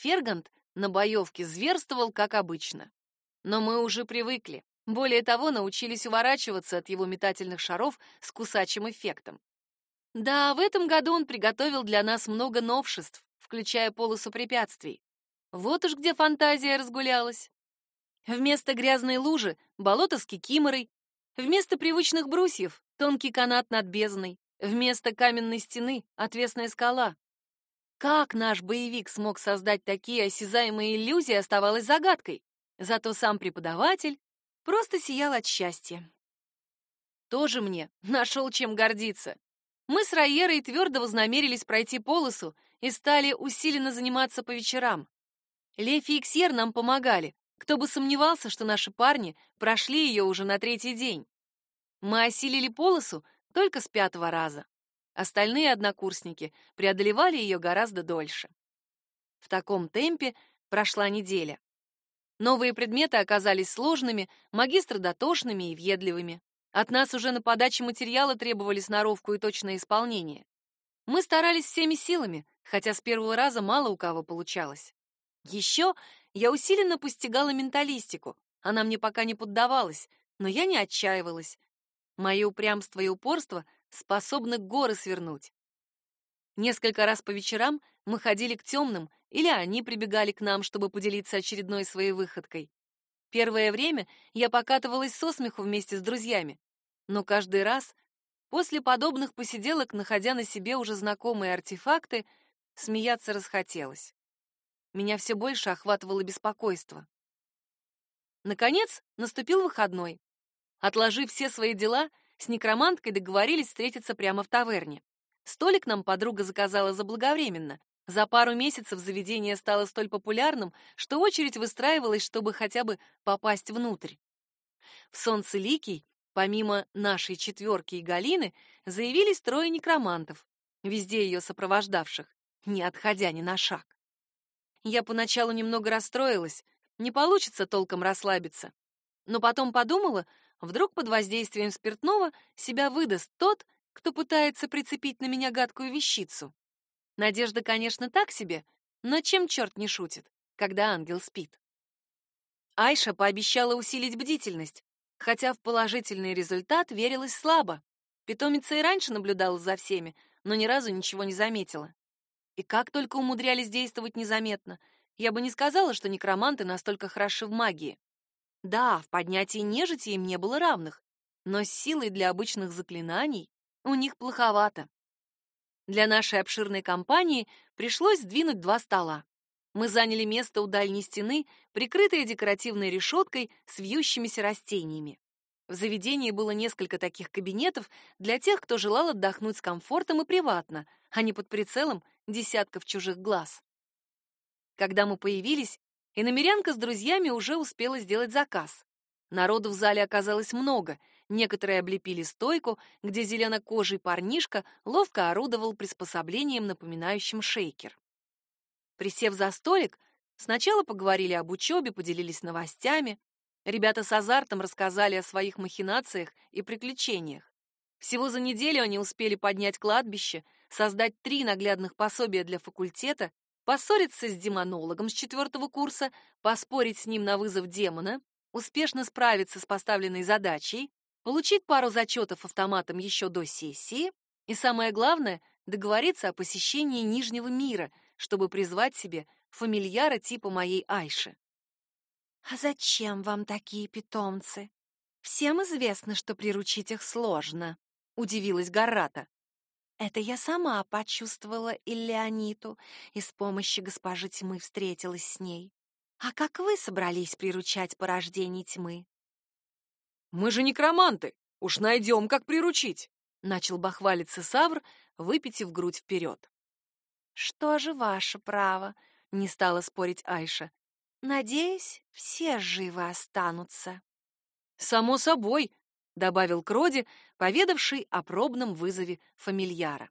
Фергант на боевке зверствовал, как обычно. Но мы уже привыкли. Более того, научились уворачиваться от его метательных шаров с кусачим эффектом. Да, в этом году он приготовил для нас много новшеств, включая полосу препятствий. Вот уж где фантазия разгулялась. Вместо грязной лужи — болото с кикиморой, вместо привычных брусьев — тонкий канат над бездной, вместо каменной стены — отвесная скала. Как наш боевик смог создать такие осязаемые иллюзии, оставалось загадкой. Зато сам преподаватель просто сиял от счастья. Тоже мне нашел чем гордиться. Мы с Райерой твердо вознамерились пройти полосу и стали усиленно заниматься по вечерам. Лефи и Ксьер нам помогали. Кто бы сомневался, что наши парни прошли ее уже на третий день. Мы осилили полосу только с пятого раза. Остальные однокурсники преодолевали ее гораздо дольше. В таком темпе прошла неделя. Новые предметы оказались сложными, магистры дотошными и въедливыми. От нас уже на подаче материала требовали сноровку и точное исполнение. Мы старались всеми силами, хотя с первого раза мало у кого получалось. Еще я усиленно постигала менталистику. Она мне пока не поддавалась, но я не отчаивалась. Мое упрямство и упорство способны горы свернуть. Несколько раз по вечерам мы ходили к темным, или они прибегали к нам, чтобы поделиться очередной своей выходкой. Первое время я покатывалась со смеху вместе с друзьями, но каждый раз после подобных посиделок, находя на себе уже знакомые артефакты, смеяться расхотелось. Меня все больше охватывало беспокойство. Наконец, наступил выходной. Отложив все свои дела, с некроманткой договорились встретиться прямо в таверне. Столик нам подруга заказала заблаговременно, за пару месяцев заведение стало столь популярным, что очередь выстраивалась, чтобы хотя бы попасть внутрь. В Солнце Ликий, помимо нашей четверки и Галины, заявились трое некромантов, везде ее сопровождавших, не отходя ни на шаг. Я поначалу немного расстроилась, не получится толком расслабиться. Но потом подумала, вдруг под воздействием спиртного себя выдаст тот, кто пытается прицепить на меня гадкую вещицу. Надежда, конечно, так себе, но чем черт не шутит, когда ангел спит? Айша пообещала усилить бдительность, хотя в положительный результат верилась слабо. Питомица и раньше наблюдала за всеми, но ни разу ничего не заметила. И как только умудрялись действовать незаметно, я бы не сказала, что некроманты настолько хороши в магии. Да, в поднятии нежити им не было равных, но с силой для обычных заклинаний у них плоховато. Для нашей обширной компании пришлось сдвинуть два стола. Мы заняли место у дальней стены, прикрытое декоративной решеткой с вьющимися растениями. В заведении было несколько таких кабинетов для тех, кто желал отдохнуть с комфортом и приватно, а не под прицелом десятков чужих глаз. Когда мы появились, иномерянка с друзьями уже успела сделать заказ. Народу в зале оказалось много, Некоторые облепили стойку, где зеленокожий парнишка ловко орудовал приспособлением, напоминающим шейкер. Присев за столик, сначала поговорили об учебе, поделились новостями. Ребята с азартом рассказали о своих махинациях и приключениях. Всего за неделю они успели поднять кладбище, создать три наглядных пособия для факультета, поссориться с демонологом с четвертого курса, поспорить с ним на вызов демона, успешно справиться с поставленной задачей, получить пару зачетов автоматом еще до сессии и, самое главное, договориться о посещении Нижнего мира, чтобы призвать себе фамильяра типа моей Айши. «А зачем вам такие питомцы? Всем известно, что приручить их сложно», — удивилась Гарата. «Это я сама почувствовала Иллеониту и с помощью госпожи тьмы встретилась с ней. А как вы собрались приручать порождений тьмы?» Мы же некроманты, уж найдем, как приручить, начал бахвалиться Савр, выпитив грудь вперед. Что же ваше право, не стала спорить Айша. Надеюсь, все живы останутся. Само собой, добавил Кроди, поведавший о пробном вызове фамильяра.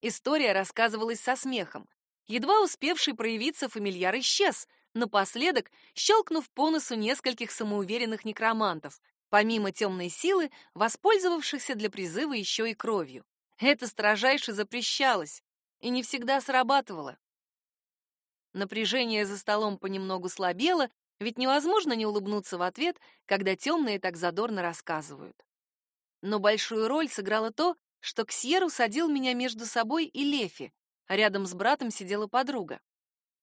История рассказывалась со смехом. Едва успевший проявиться фамильяр исчез, напоследок щелкнув по носу нескольких самоуверенных некромантов, помимо темной силы, воспользовавшихся для призыва еще и кровью. Это строжайше запрещалось и не всегда срабатывало. Напряжение за столом понемногу слабело, ведь невозможно не улыбнуться в ответ, когда темные так задорно рассказывают. Но большую роль сыграло то, что Ксьер усадил меня между собой и Лефи, а рядом с братом сидела подруга.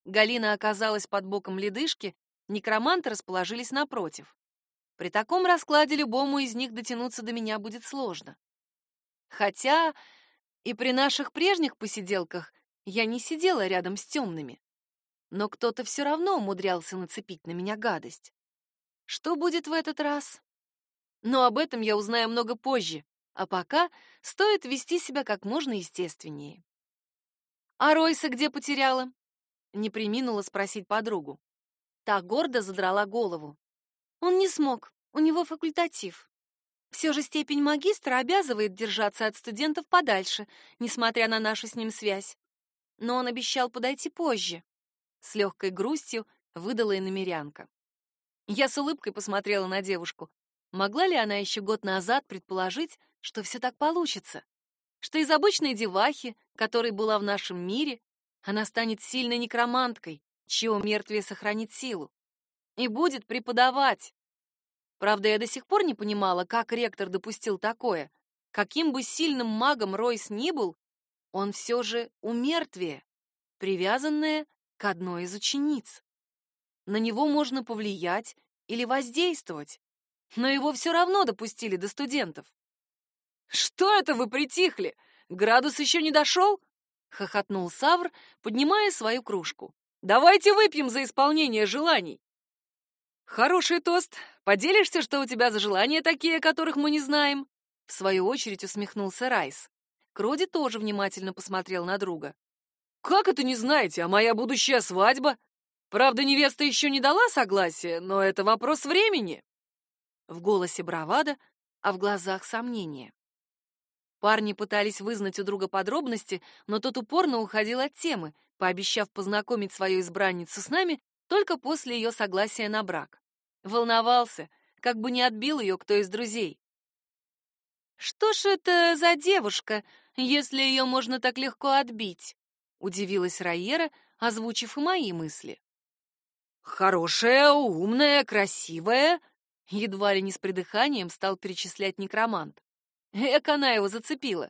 Галина оказалась под боком ледышки, некроманты расположились напротив. При таком раскладе любому из них дотянуться до меня будет сложно. Хотя и при наших прежних посиделках я не сидела рядом с темными. Но кто-то все равно умудрялся нацепить на меня гадость. Что будет в этот раз? Но об этом я узнаю много позже, а пока стоит вести себя как можно естественнее. «А Ройса где потеряла?» — не приминула спросить подругу. Та гордо задрала голову. Он не смог, у него факультатив. Все же степень магистра обязывает держаться от студентов подальше, несмотря на нашу с ним связь. Но он обещал подойти позже. С легкой грустью выдала и намерянка. Я с улыбкой посмотрела на девушку. Могла ли она еще год назад предположить, что все так получится? Что из обычной девахи, которой была в нашем мире, она станет сильной некроманткой, чье мертвие сохранит силу, и будет преподавать. Правда, я до сих пор не понимала, как ректор допустил такое. Каким бы сильным магом Ройс ни был, он все же умертвие, привязанное к одной из учениц. На него можно повлиять или воздействовать, но его все равно допустили до студентов. «Что это вы притихли? Градус еще не дошел?» — хохотнул Савр, поднимая свою кружку. «Давайте выпьем за исполнение желаний!» «Хороший тост. Поделишься, что у тебя за желания такие, которых мы не знаем?» В свою очередь усмехнулся Райс. Кроди тоже внимательно посмотрел на друга. «Как это не знаете, а моя будущая свадьба? Правда, невеста еще не дала согласия, но это вопрос времени». В голосе бравада, а в глазах сомнения. Парни пытались вызнать у друга подробности, но тот упорно уходил от темы, пообещав познакомить свою избранницу с нами только после ее согласия на брак. Волновался, как бы не отбил ее кто из друзей. «Что ж это за девушка, если ее можно так легко отбить?» — удивилась Райера, озвучив и мои мысли. «Хорошая, умная, красивая», — едва ли не с придыханием стал перечислять некромант. Эк, она его зацепила.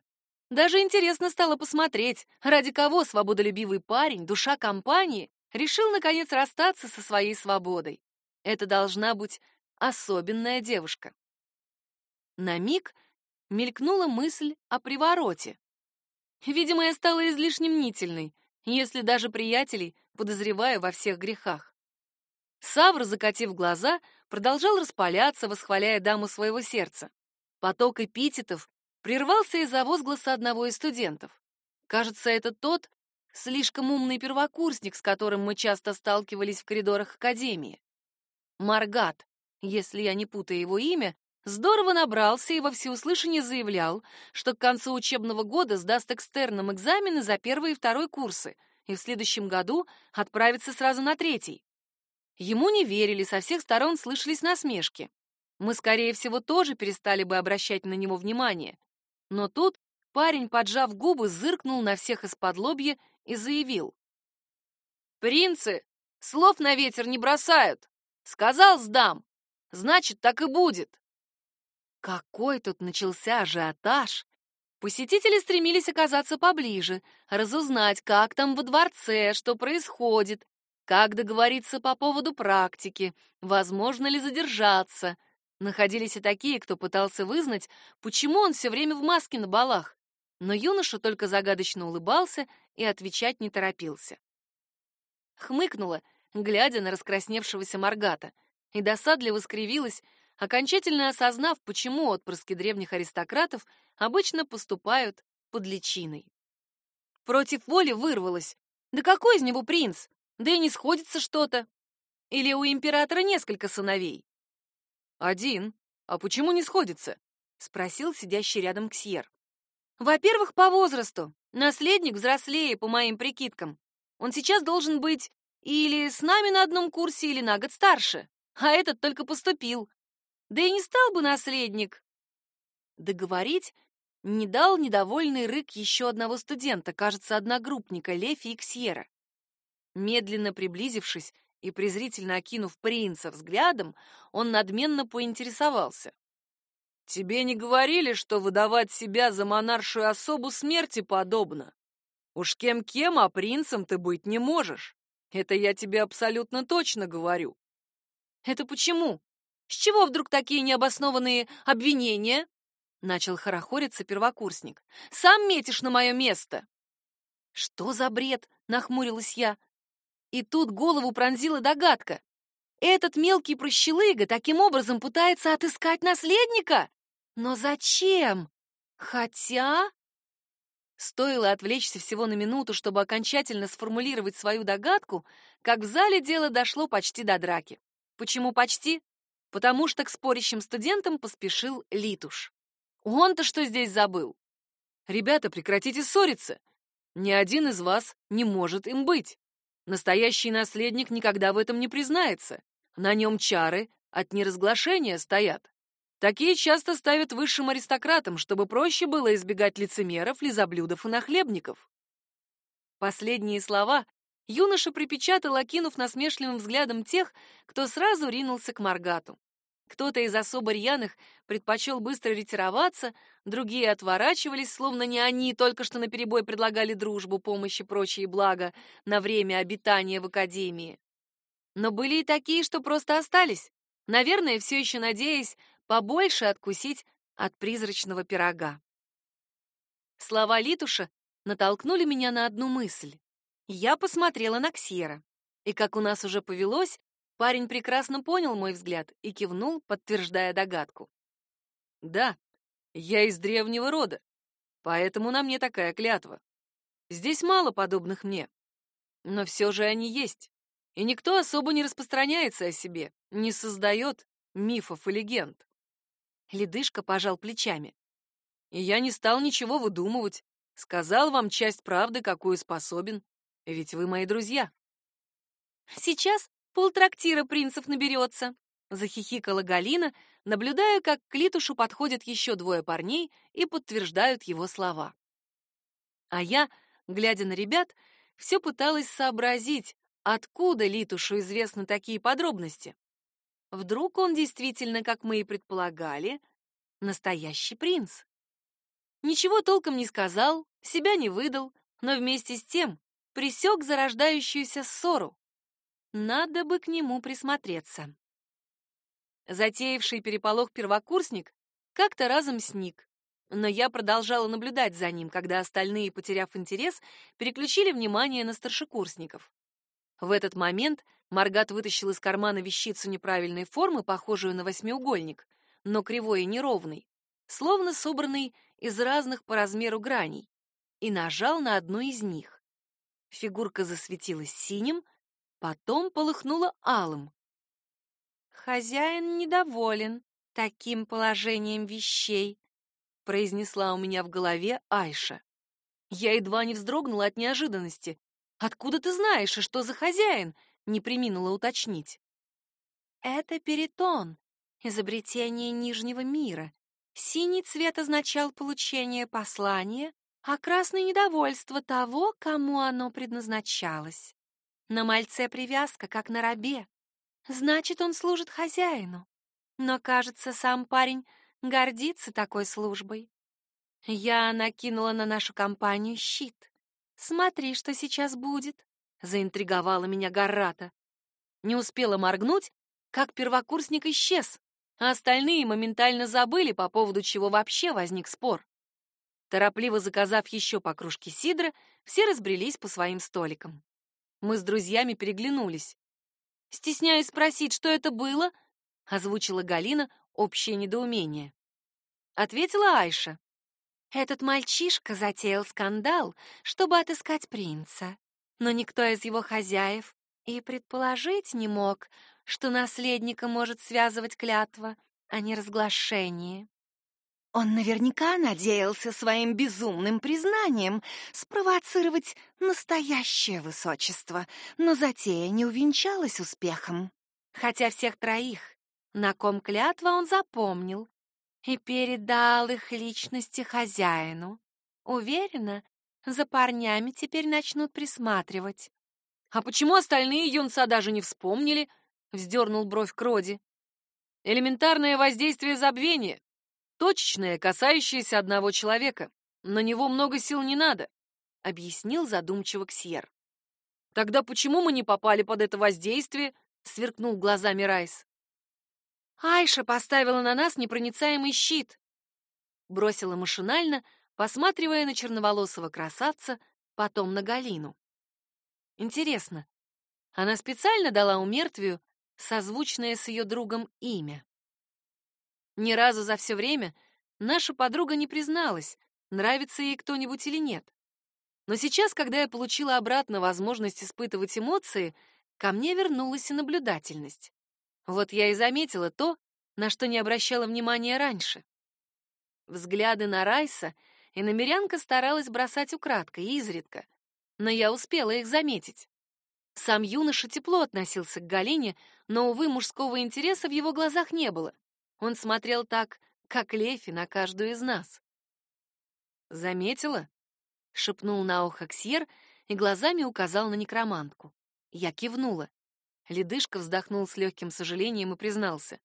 Даже интересно стало посмотреть, ради кого свободолюбивый парень, душа компании, решил, наконец, расстаться со своей свободой. Это должна быть особенная девушка. На миг мелькнула мысль о привороте. Видимо, я стала излишне мнительной, если даже приятелей подозреваю во всех грехах. Савр, закатив глаза, продолжал распаляться, восхваляя даму своего сердца. Поток эпитетов прервался из-за возгласа одного из студентов. Кажется, это тот, слишком умный первокурсник, с которым мы часто сталкивались в коридорах академии. Маргат, если я не путаю его имя, здорово набрался и во всеуслышание заявлял, что к концу учебного года сдаст экстерном экзамены за первый и второй курсы и в следующем году отправится сразу на третий. Ему не верили, со всех сторон слышались насмешки. Мы, скорее всего, тоже перестали бы обращать на него внимание. Но тут парень, поджав губы, зыркнул на всех из-под лобья и заявил. «Принцы слов на ветер не бросают. Сказал, сдам. Значит, так и будет». Какой тут начался ажиотаж! Посетители стремились оказаться поближе, разузнать, как там во дворце, что происходит, как договориться по поводу практики, возможно ли задержаться. Находились и такие, кто пытался вызнать, почему он все время в маске на балах. Но юноша только загадочно улыбался и отвечать не торопился. Хмыкнула, глядя на раскрасневшегося Маргата, и досадливо скривилась, окончательно осознав, почему отпрыски древних аристократов обычно поступают под личиной. Против воли вырвалась. Да какой из него принц? Да и не сходится что-то. Или у императора несколько сыновей? Один. А почему не сходится? Спросил сидящий рядом Ксьер. Во-первых, по возрасту. Наследник взрослее, по моим прикидкам. Он сейчас должен быть или с нами на одном курсе, или на год старше. А этот только поступил. Да и не стал бы наследник. Договорить не дал недовольный рык еще одного студента, кажется, одногруппника Лефи и Ксьера. Медленно приблизившись и презрительно окинув принца взглядом, он надменно поинтересовался. «Тебе не говорили, что выдавать себя за монаршую особу смерти подобно? Уж кем-кем, а принцем ты быть не можешь. Это я тебе абсолютно точно говорю». «Это почему? С чего вдруг такие необоснованные обвинения?» Начал хорохориться первокурсник. «Сам метишь на мое место!» «Что за бред?» — нахмурилась я. И тут голову пронзила догадка. Этот мелкий прощелыга таким образом пытается отыскать наследника? Но зачем? Хотя... Стоило отвлечься всего на минуту, чтобы окончательно сформулировать свою догадку, как в зале дело дошло почти до драки. Почему почти? Потому что к спорящим студентам поспешил Литуш. Он-то что здесь забыл? Ребята, прекратите ссориться. Ни один из вас не может им быть. Настоящий наследник никогда в этом не признается. На нем чары от неразглашения стоят. Такие часто ставят высшим аристократам, чтобы проще было избегать лицемеров, лизоблюдов и нахлебников. Последние слова юноша припечатал, окинув насмешливым взглядом тех, кто сразу ринулся к Маргату. Кто-то из особо рьяных предпочел быстро ретироваться, другие отворачивались, словно не они только что наперебой предлагали дружбу, помощь и прочие блага на время обитания в академии. Но были и такие, что просто остались, наверное, все еще надеясь побольше откусить от призрачного пирога. Слова Литуша натолкнули меня на одну мысль. Я посмотрела на Ксера, и, как у нас уже повелось, Парень прекрасно понял мой взгляд и кивнул, подтверждая догадку. «Да, я из древнего рода, поэтому на мне такая клятва. Здесь мало подобных мне, но все же они есть, и никто особо не распространяется о себе, не создает мифов и легенд». Ледышка пожал плечами. «И я не стал ничего выдумывать, сказал вам часть правды, какую способен, ведь вы мои друзья». Сейчас полтрактира принцев наберется», — захихикала Галина, наблюдая, как к Литушу подходят еще двое парней и подтверждают его слова. А я, глядя на ребят, все пыталась сообразить, откуда Литушу известны такие подробности. Вдруг он действительно, как мы и предполагали, настоящий принц. Ничего толком не сказал, себя не выдал, но вместе с тем пресек зарождающуюся ссору. Надо бы к нему присмотреться. Затеявший переполох первокурсник как-то разом сник, но я продолжала наблюдать за ним, когда остальные, потеряв интерес, переключили внимание на старшекурсников. В этот момент Маргат вытащил из кармана вещицу неправильной формы, похожую на восьмиугольник, но кривой и неровный, словно собранный из разных по размеру граней, и нажал на одну из них. Фигурка засветилась синим, потом полыхнула алым. «Хозяин недоволен таким положением вещей», — произнесла у меня в голове Айша. Я едва не вздрогнула от неожиданности. «Откуда ты знаешь, и что за хозяин?» — не приминула уточнить. «Это перитон, изобретение Нижнего мира. Синий цвет означал получение послания, а красный — недовольство того, кому оно предназначалось. На мальце привязка, как на рабе. Значит, он служит хозяину. Но, кажется, сам парень гордится такой службой. Я накинула на нашу компанию щит. Смотри, что сейчас будет, заинтриговала меня Гаррата. Не успела моргнуть, как первокурсник исчез, а остальные моментально забыли, по поводу чего вообще возник спор. Торопливо заказав еще по кружке сидра, все разбрелись по своим столикам. Мы с друзьями переглянулись. Стесняясь спросить, что это было, озвучила Галина общее недоумение. Ответила Айша. Этот мальчишка затеял скандал, чтобы отыскать принца. Но никто из его хозяев и предположить не мог, что наследника может связывать клятва, а не разглашение. Он наверняка надеялся своим безумным признанием спровоцировать настоящее высочество, но затея не увенчалась успехом. Хотя всех троих, на ком клятва он запомнил и передал их личности хозяину. Уверена, за парнями теперь начнут присматривать. А почему остальные юнца даже не вспомнили? Вздернул бровь Кроди. Элементарное воздействие забвения. Точечное, касающееся одного человека. На него много сил не надо, объяснил задумчиво Ксьер. Тогда почему мы не попали под это воздействие? сверкнул глазами Райс. Айша поставила на нас непроницаемый щит. Бросила машинально, посматривая на черноволосого красавца, потом на Галину. Интересно, она специально дала умертвию созвучное с ее другом имя? Ни разу за все время наша подруга не призналась, нравится ей кто-нибудь или нет. Но сейчас, когда я получила обратно возможность испытывать эмоции, ко мне вернулась и наблюдательность. Вот я и заметила то, на что не обращала внимания раньше. Взгляды на Райса и намерянка старалась бросать украдкой, изредка, но я успела их заметить. Сам юноша тепло относился к Галине, но, увы, мужского интереса в его глазах не было. Он смотрел так, как Лефи на каждую из нас. «Заметила?» — шепнул на ухо Ксьер и глазами указал на некромантку. Я кивнула. Ледышка вздохнул с легким сожалением и признался.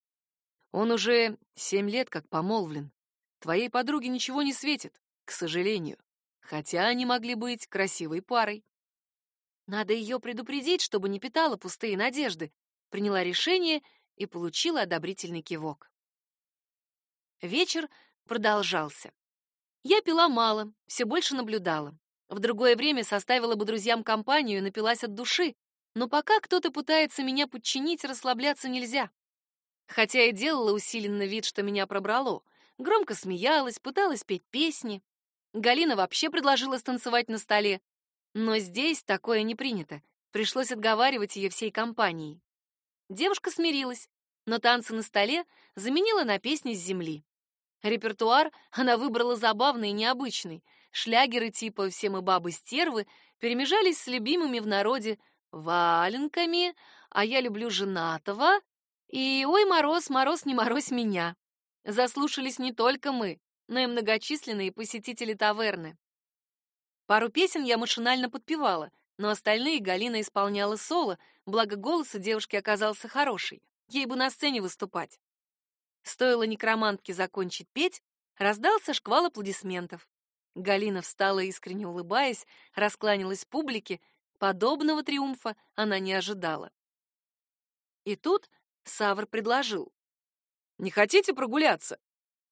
«Он уже семь лет как помолвлен. Твоей подруге ничего не светит, к сожалению, хотя они могли быть красивой парой». «Надо ее предупредить, чтобы не питала пустые надежды», приняла решение и получила одобрительный кивок. Вечер продолжался. Я пила мало, все больше наблюдала. В другое время составила бы друзьям компанию и напилась от души, но пока кто-то пытается меня подчинить, расслабляться нельзя. Хотя и делала усиленно вид, что меня пробрало. Громко смеялась, пыталась петь песни. Галина вообще предложила станцевать на столе. Но здесь такое не принято. Пришлось отговаривать ее всей компанией. Девушка смирилась, но танцы на столе заменила на песни с земли. Репертуар она выбрала забавный и необычный. Шлягеры типа «Все мы бабы-стервы» перемежались с любимыми в народе валенками, а я люблю женатого, и «Ой, мороз, мороз, не морозь меня». Заслушались не только мы, но и многочисленные посетители таверны. Пару песен я машинально подпевала, но остальные Галина исполняла соло, благо голос у девушки оказался хороший, ей бы на сцене выступать. Стоило некромантке закончить петь, раздался шквал аплодисментов. Галина встала искренне улыбаясь, раскланялась публике Подобного триумфа она не ожидала. И тут Савр предложил. «Не хотите прогуляться?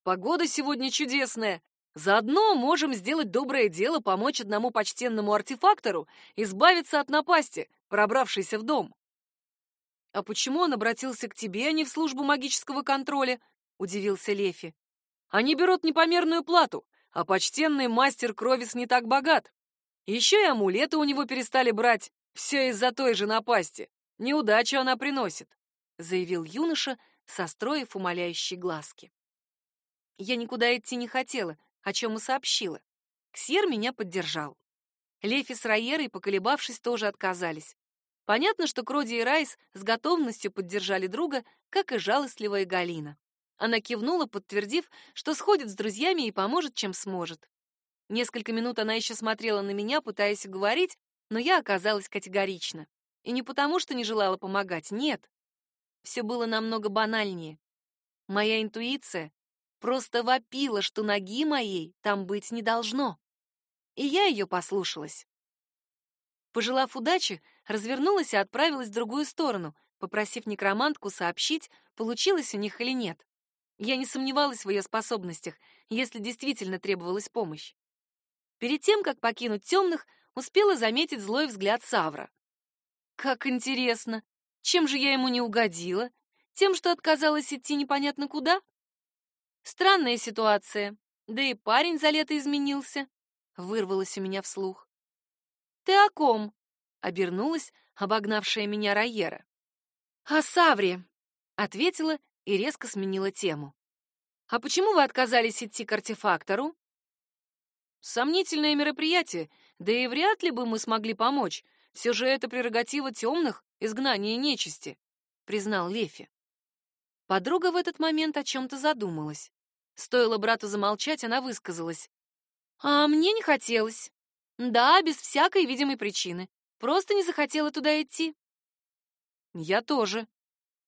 Погода сегодня чудесная. Заодно можем сделать доброе дело, помочь одному почтенному артефактору избавиться от напасти, пробравшейся в дом». «А почему он обратился к тебе, а не в службу магического контроля?» — удивился Лефи. «Они берут непомерную плату, а почтенный мастер Кровис не так богат. Еще и амулеты у него перестали брать. Все из-за той же напасти. Неудачу она приносит», — заявил юноша, состроив умоляющие глазки. Я никуда идти не хотела, о чем и сообщила. Ксьер меня поддержал. Лефи с Райерой, поколебавшись, тоже отказались. Понятно, что Кроди и Райс с готовностью поддержали друга, как и жалостливая Галина. Она кивнула, подтвердив, что сходит с друзьями и поможет, чем сможет. Несколько минут она еще смотрела на меня, пытаясь уговорить, но я оказалась категорична. И не потому, что не желала помогать, нет. Все было намного банальнее. Моя интуиция просто вопила, что ноги моей там быть не должно. И я ее послушалась. Пожелав удачи, развернулась и отправилась в другую сторону, попросив некромантку сообщить, получилось у них или нет. Я не сомневалась в ее способностях, если действительно требовалась помощь. Перед тем, как покинуть темных, успела заметить злой взгляд Савра. Как интересно, чем же я ему не угодила? Тем, что отказалась идти непонятно куда? Странная ситуация. Да и парень за лето изменился. Вырвалось у меня вслух. Ты о ком? Обернулась, обогнавшая меня Райера. О Савре, ответила и резко сменила тему. А почему вы отказались идти к артефактору? Сомнительное мероприятие, да и вряд ли бы мы смогли помочь. Все же это прерогатива темных, изгнание нечисти, признал Лефи. Подруга в этот момент о чем-то задумалась. Стоило брату замолчать, она высказалась. А мне не хотелось. Да, без всякой видимой причины. Просто не захотела туда идти. Я тоже.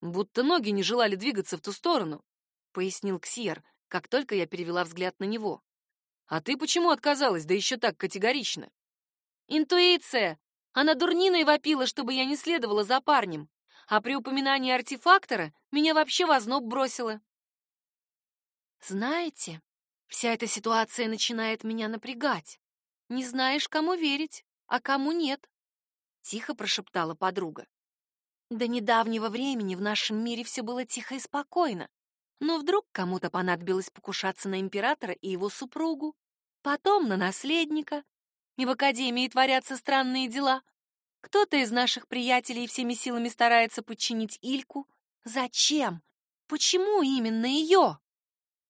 Будто ноги не желали двигаться в ту сторону, пояснил Ксьер, как только я перевела взгляд на него. А ты почему отказалась, да еще так категорично? Интуиция. Она дурниной вопила, чтобы я не следовала за парнем, а при упоминании артефактора меня вообще в озноб бросила. Знаете, вся эта ситуация начинает меня напрягать. Не знаешь, кому верить, а кому нет, тихо прошептала подруга. До недавнего времени в нашем мире все было тихо и спокойно. Но вдруг кому-то понадобилось покушаться на императора и его супругу, потом на наследника, и в академии творятся странные дела. Кто-то из наших приятелей всеми силами старается подчинить Ильку. Зачем? Почему именно ее?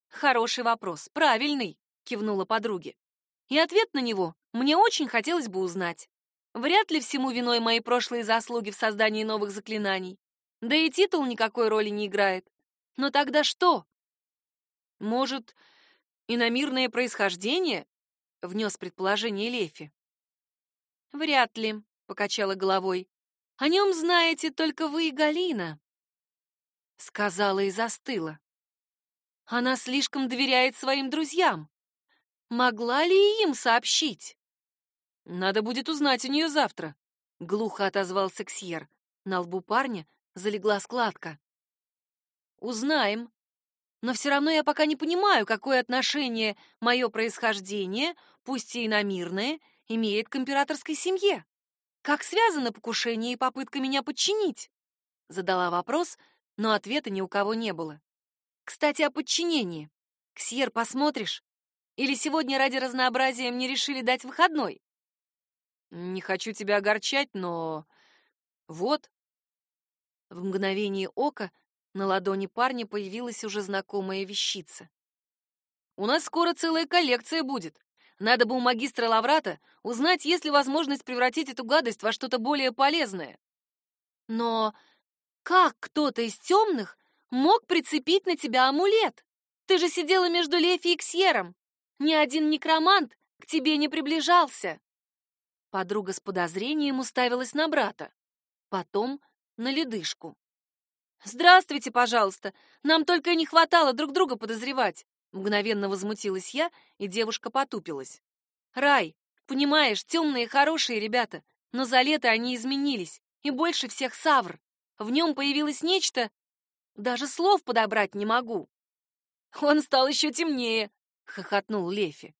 Хороший вопрос, правильный, кивнула подруге. И ответ на него мне очень хотелось бы узнать. Вряд ли всему виной мои прошлые заслуги в создании новых заклинаний. Да и титул никакой роли не играет. Но тогда что? Может, иномирное происхождение? Внес предположение Лефи. Вряд ли, покачала головой. О нем знаете только вы и Галина. Сказала и застыла. Она слишком доверяет своим друзьям. Могла ли им сообщить? Надо будет узнать у нее завтра, глухо отозвался Ксьер. На лбу парня залегла складка. Узнаем. Но все равно я пока не понимаю, какое отношение мое происхождение, пусть и иномирное, имеет к императорской семье. Как связано покушение и попытка меня подчинить? Задала вопрос, но ответа ни у кого не было. Кстати, о подчинении. Ксьер, посмотришь? Или сегодня ради разнообразия мне решили дать выходной? Не хочу тебя огорчать, но... Вот. В мгновение ока на ладони парня появилась уже знакомая вещица. У нас скоро целая коллекция будет. Надо бы у магистра Лаврата узнать, есть ли возможность превратить эту гадость во что-то более полезное. Но как кто-то из темных мог прицепить на тебя амулет? Ты же сидела между Лефи и Ксьером. Ни один некромант к тебе не приближался. Подруга с подозрением уставилась на брата, потом на ледышку. «Здравствуйте, пожалуйста. Нам только и не хватало друг друга подозревать». Мгновенно возмутилась я, и девушка потупилась. «Рай, понимаешь, темные хорошие ребята, но за лето они изменились, и больше всех Савр. В нем появилось нечто, даже слов подобрать не могу». «Он стал еще темнее», — хохотнул Лефи.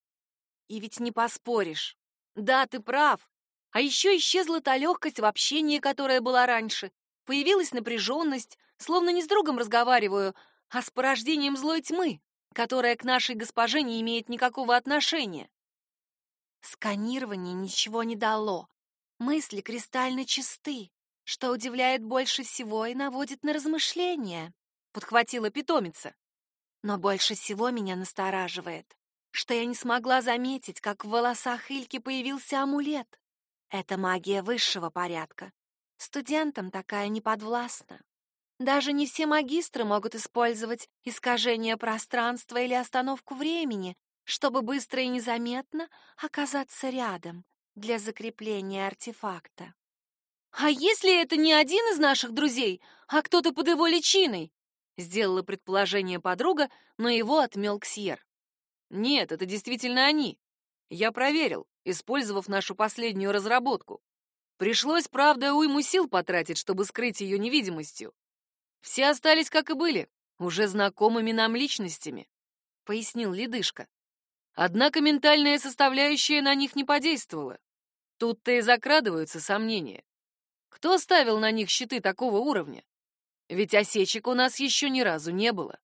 «И ведь не поспоришь. Да, ты прав. А еще исчезла та легкость в общении, которая была раньше. Появилась напряженность, словно не с другом разговариваю, а с порождением злой тьмы, которая к нашей госпоже не имеет никакого отношения. Сканирование ничего не дало. Мысли кристально чисты, что удивляет больше всего и наводит на размышления, подхватила питомица. Но больше всего меня настораживает что я не смогла заметить, как в волосах Ильки появился амулет. Это магия высшего порядка. Студентам такая не подвластна. Даже не все магистры могут использовать искажение пространства или остановку времени, чтобы быстро и незаметно оказаться рядом для закрепления артефакта. «А если это не один из наших друзей, а кто-то под его личиной?» Сделала предположение подруга, но его отмел Ксьер. Нет, это действительно они. Я проверил, использовав нашу последнюю разработку. Пришлось, правда, уйму сил потратить, чтобы скрыть ее невидимостью. Все остались, как и были, уже знакомыми нам личностями, — пояснил Ледышка. Однако ментальная составляющая на них не подействовала. Тут-то и закрадываются сомнения. Кто ставил на них щиты такого уровня? Ведь осечек у нас еще ни разу не было.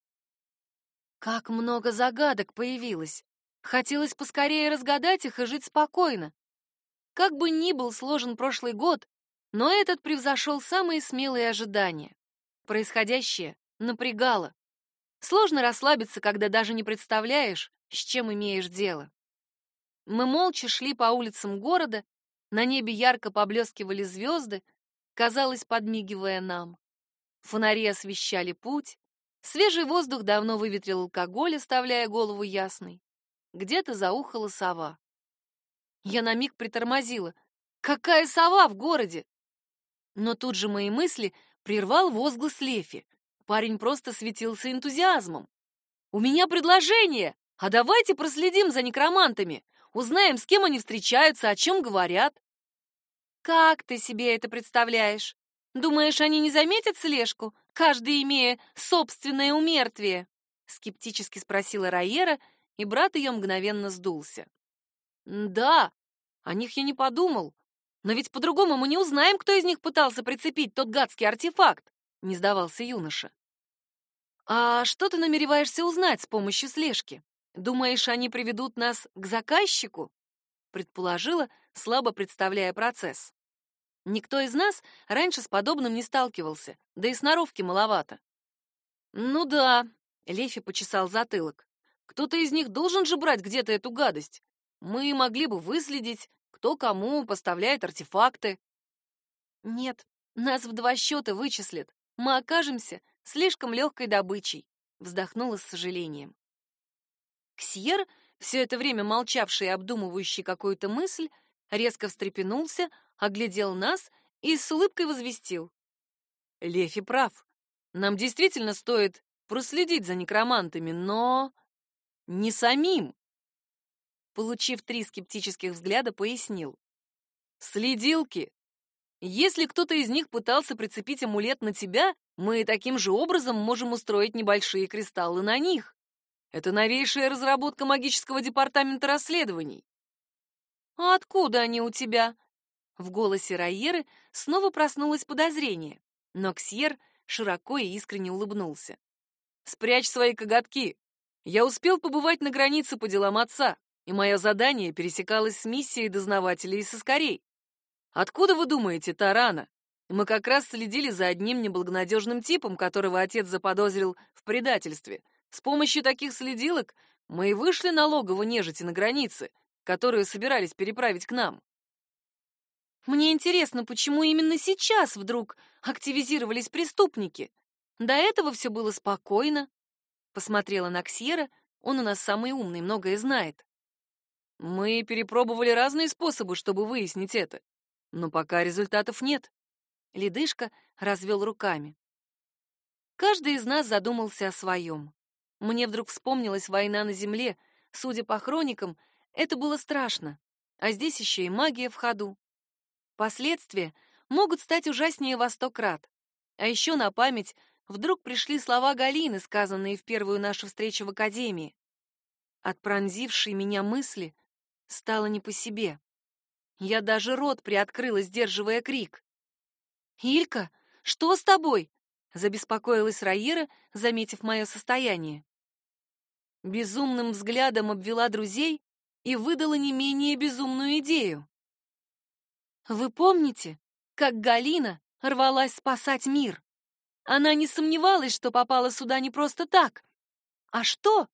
Как много загадок появилось. Хотелось поскорее разгадать их и жить спокойно. Как бы ни был сложен прошлый год, но этот превзошел самые смелые ожидания. Происходящее напрягало. Сложно расслабиться, когда даже не представляешь, с чем имеешь дело. Мы молча шли по улицам города, на небе ярко поблескивали звезды, казалось, подмигивая нам. Фонари освещали путь, Свежий воздух давно выветрил алкоголь, оставляя голову ясной. Где-то заухала сова. Я на миг притормозила. Какая сова в городе? Но тут же мои мысли прервал возглас Лефи. Парень просто светился энтузиазмом. «У меня предложение! А давайте проследим за некромантами, узнаем, с кем они встречаются, о чем говорят». «Как ты себе это представляешь? Думаешь, они не заметят слежку, каждый имея собственное умертвие?» Скептически спросила Райера, и брат ее мгновенно сдулся. «Да, о них я не подумал. Но ведь по-другому мы не узнаем, кто из них пытался прицепить тот гадский артефакт», — не сдавался юноша. «А что ты намереваешься узнать с помощью слежки? Думаешь, они приведут нас к заказчику?» — предположила, слабо представляя процесс. Никто из нас раньше с подобным не сталкивался, да и сноровки маловато. «Ну да», — Лефи почесал затылок. «Кто-то из них должен же брать где-то эту гадость. Мы могли бы выследить, кто кому поставляет артефакты». «Нет, нас в два счета вычислят. Мы окажемся слишком легкой добычей», — вздохнула с сожалением. Ксьер, все это время молчавший и обдумывающий какую-то мысль, резко встрепенулся, оглядел нас и с улыбкой возвестил. «Лефи прав. Нам действительно стоит проследить за некромантами, но... не самим!» Получив три скептических взгляда, пояснил. «Следилки! Если кто-то из них пытался прицепить амулет на тебя, мы таким же образом можем устроить небольшие кристаллы на них. Это новейшая разработка магического департамента расследований. «А откуда они у тебя?» В голосе Райеры снова проснулось подозрение, но Ксьер широко и искренне улыбнулся. «Спрячь свои коготки. Я успел побывать на границе по делам отца, и мое задание пересекалось с миссией дознавателей из Соскорей. Откуда вы думаете, Тарана? Мы как раз следили за одним неблагонадежным типом, которого отец заподозрил в предательстве. С помощью таких следилок мы и вышли на логово нежити на границе, которую собирались переправить к нам. Мне интересно, почему именно сейчас вдруг активизировались преступники? До этого все было спокойно. Посмотрела на Ксьера, он у нас самый умный, многое знает. Мы перепробовали разные способы, чтобы выяснить это, но пока результатов нет. Ледышка развел руками. Каждый из нас задумался о своем. Мне вдруг вспомнилась война на земле. Судя по хроникам, это было страшно. А здесь еще и магия в ходу. Последствия могут стать ужаснее во сто крат. А еще на память вдруг пришли слова Галины, сказанные в первую нашу встречу в академии. От пронзившей меня мысли стало не по себе. Я даже рот приоткрыла, сдерживая крик. «Илька, что с тобой?» — забеспокоилась Раира, заметив мое состояние. Безумным взглядом обвела друзей и выдала не менее безумную идею. «Вы помните, как Галина рвалась спасать мир? Она не сомневалась, что попала сюда не просто так. А что,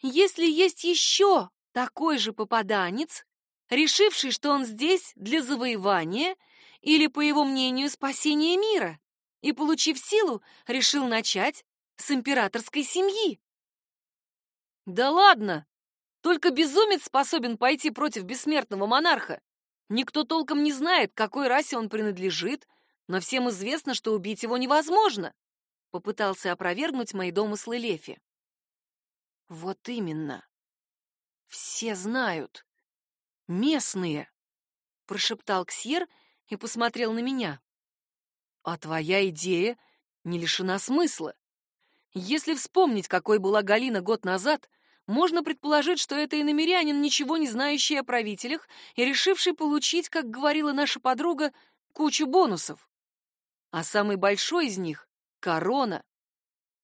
если есть еще такой же попаданец, решивший, что он здесь для завоевания или, по его мнению, спасения мира, и, получив силу, решил начать с императорской семьи. Да ладно! Только безумец способен пойти против бессмертного монарха. Никто толком не знает, какой расе он принадлежит, но всем известно, что убить его невозможно. Попытался опровергнуть мои домыслы Лефи. Вот именно. Все знают. Местные, прошептал Ксьер и посмотрел на меня. А твоя идея не лишена смысла. Если вспомнить, какой была Галина год назад, можно предположить, что это иномерянин, ничего не знающий о правителях и решивший получить, как говорила наша подруга, кучу бонусов. А самый большой из них — корона.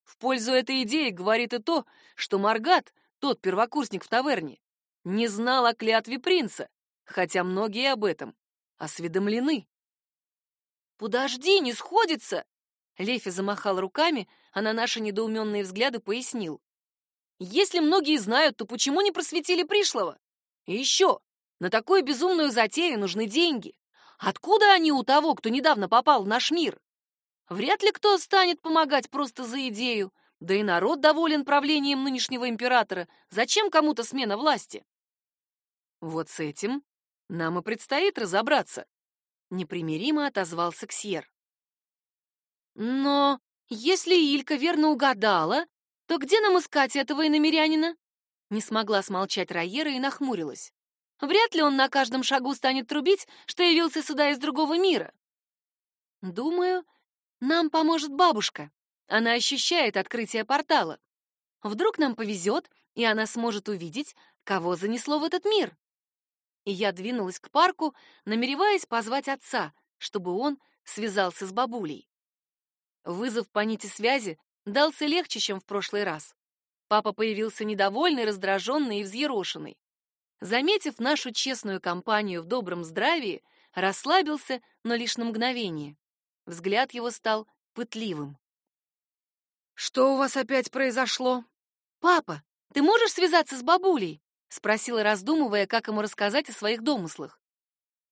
В пользу этой идеи говорит и то, что Маргат, тот первокурсник в таверне, не знал о клятве принца, хотя многие об этом осведомлены. «Подожди, не сходится!» Лефи замахал руками, а на наши недоуменные взгляды пояснил. «Если многие знают, то почему не просветили пришлого? И еще, на такую безумную затею нужны деньги. Откуда они у того, кто недавно попал в наш мир? Вряд ли кто станет помогать просто за идею, да и народ доволен правлением нынешнего императора. Зачем кому-то смена власти? Вот с этим нам и предстоит разобраться, непримиримо отозвался Ксьер. Но если Илька верно угадала, то где нам искать этого иномерянина? Не смогла смолчать Райера и нахмурилась. Вряд ли он на каждом шагу станет трубить, что явился сюда из другого мира. Думаю, нам поможет бабушка. Она ощущает открытие портала. Вдруг нам повезет, и она сможет увидеть, кого занесло в этот мир. И я двинулась к парку, намереваясь позвать отца, чтобы он связался с бабулей. Вызов по нити связи дался легче, чем в прошлый раз. Папа появился недовольный, раздраженный и взъерошенный. Заметив нашу честную компанию в добром здравии, расслабился, но лишь на мгновение. Взгляд его стал пытливым. «Что у вас опять произошло?» «Папа, ты можешь связаться с бабулей?» — спросила, раздумывая, как ему рассказать о своих домыслах.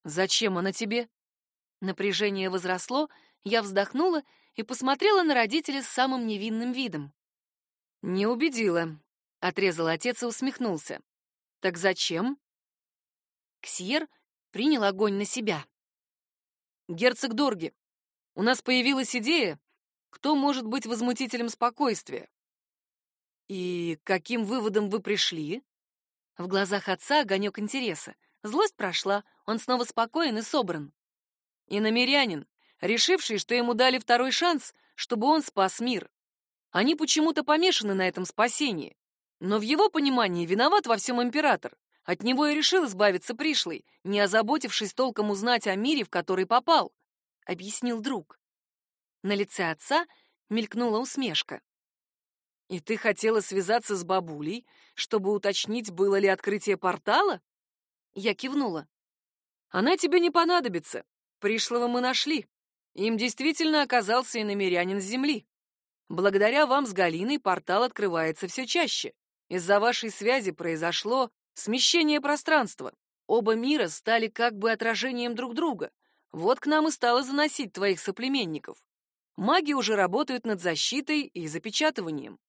«Зачем она тебе?» Напряжение возросло, я вздохнула и посмотрела на родителей с самым невинным видом. «Не убедила», — отрезал отец и усмехнулся. «Так зачем?» Ксьер принял огонь на себя. «Герцог Дорги, у нас появилась идея, кто может быть возмутителем спокойствия. И каким выводом вы пришли?» В глазах отца огонек интереса. Злость прошла, он снова спокоен и собран. И намерянин, решивший, что ему дали второй шанс, чтобы он спас мир. Они почему-то помешаны на этом спасении. Но в его понимании виноват во всем император. От него и решил избавиться пришлый, не озаботившись толком узнать о мире, в который попал, — объяснил друг. На лице отца мелькнула усмешка. «И ты хотела связаться с бабулей, чтобы уточнить, было ли открытие портала?» Я кивнула. «Она тебе не понадобится. Пришлого мы нашли. Им действительно оказался и намерянин с земли. Благодаря вам с Галиной портал открывается все чаще. Из-за вашей связи произошло смещение пространства. Оба мира стали как бы отражением друг друга. Вот к нам и стало заносить твоих соплеменников. Маги уже работают над защитой и запечатыванием.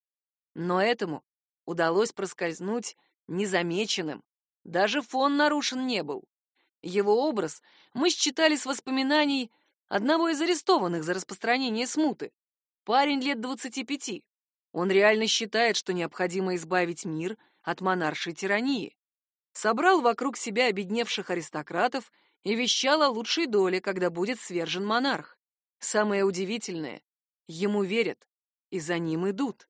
Но этому удалось проскользнуть незамеченным. Даже фон нарушен не был. Его образ мы считали с воспоминаний одного из арестованных за распространение смуты. Парень лет 25. Он реально считает, что необходимо избавить мир от монаршей тирании. Собрал вокруг себя обедневших аристократов и вещал о лучшей доле, когда будет свержен монарх. Самое удивительное — ему верят и за ним идут.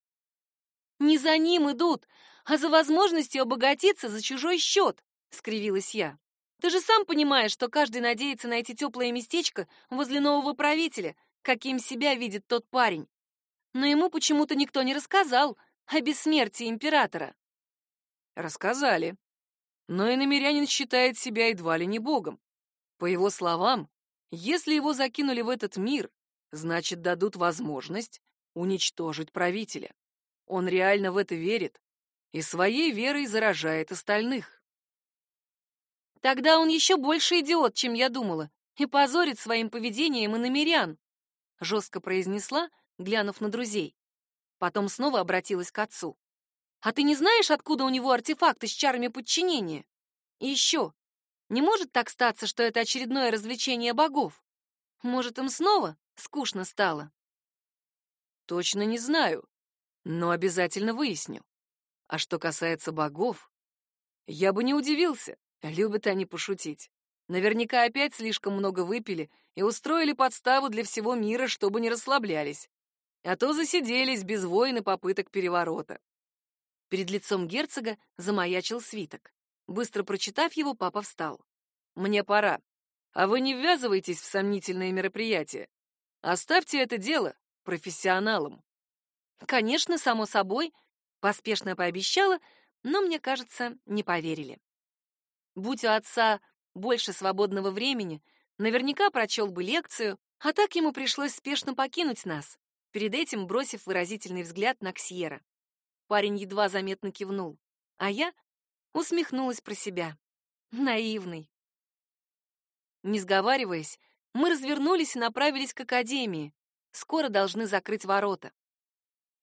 «Не за ним идут, а за возможностью обогатиться за чужой счет», — скривилась я. «Ты же сам понимаешь, что каждый надеется найти теплое местечко возле нового правителя, каким себя видит тот парень. Но ему почему-то никто не рассказал о бессмертии императора. Рассказали. Но иномерянин считает себя едва ли не богом. По его словам, если его закинули в этот мир, значит, дадут возможность уничтожить правителя. Он реально в это верит и своей верой заражает остальных. Тогда он еще больше идиот, чем я думала, и позорит своим поведением и намерян жестко произнесла, глянув на друзей. Потом снова обратилась к отцу. «А ты не знаешь, откуда у него артефакты с чарами подчинения? И еще, не может так статься, что это очередное развлечение богов? Может, им снова скучно стало?» «Точно не знаю, но обязательно выясню. А что касается богов, я бы не удивился, любят они пошутить. Наверняка опять слишком много выпили и устроили подставу для всего мира, чтобы не расслаблялись. А то засиделись без войн и попыток переворота. Перед лицом герцога замаячил свиток. Быстро прочитав его, папа встал. «Мне пора. А вы не ввязывайтесь в сомнительные мероприятия. Оставьте это дело профессионалам». «Конечно, само собой», — поспешно пообещала, но, мне кажется, не поверили. Будь у отца больше свободного времени, наверняка прочел бы лекцию, а так ему пришлось спешно покинуть нас, перед этим бросив выразительный взгляд на Ксьера. Парень едва заметно кивнул, а я усмехнулась про себя. Наивный. Не сговариваясь, мы развернулись и направились к академии. Скоро должны закрыть ворота.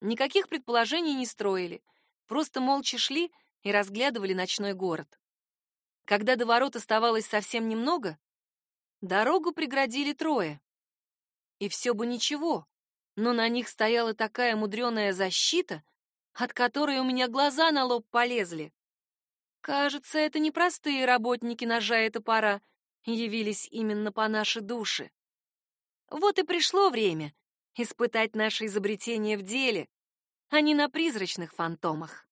Никаких предположений не строили, просто молча шли и разглядывали ночной город. Когда до ворот оставалось совсем немного, Дорогу преградили трое. И все бы ничего, но на них стояла такая мудреная защита, от которой у меня глаза на лоб полезли. Кажется, это не простые работники ножа и топора явились именно по нашей душе. Вот и пришло время испытать наше изобретение в деле, а не на призрачных фантомах.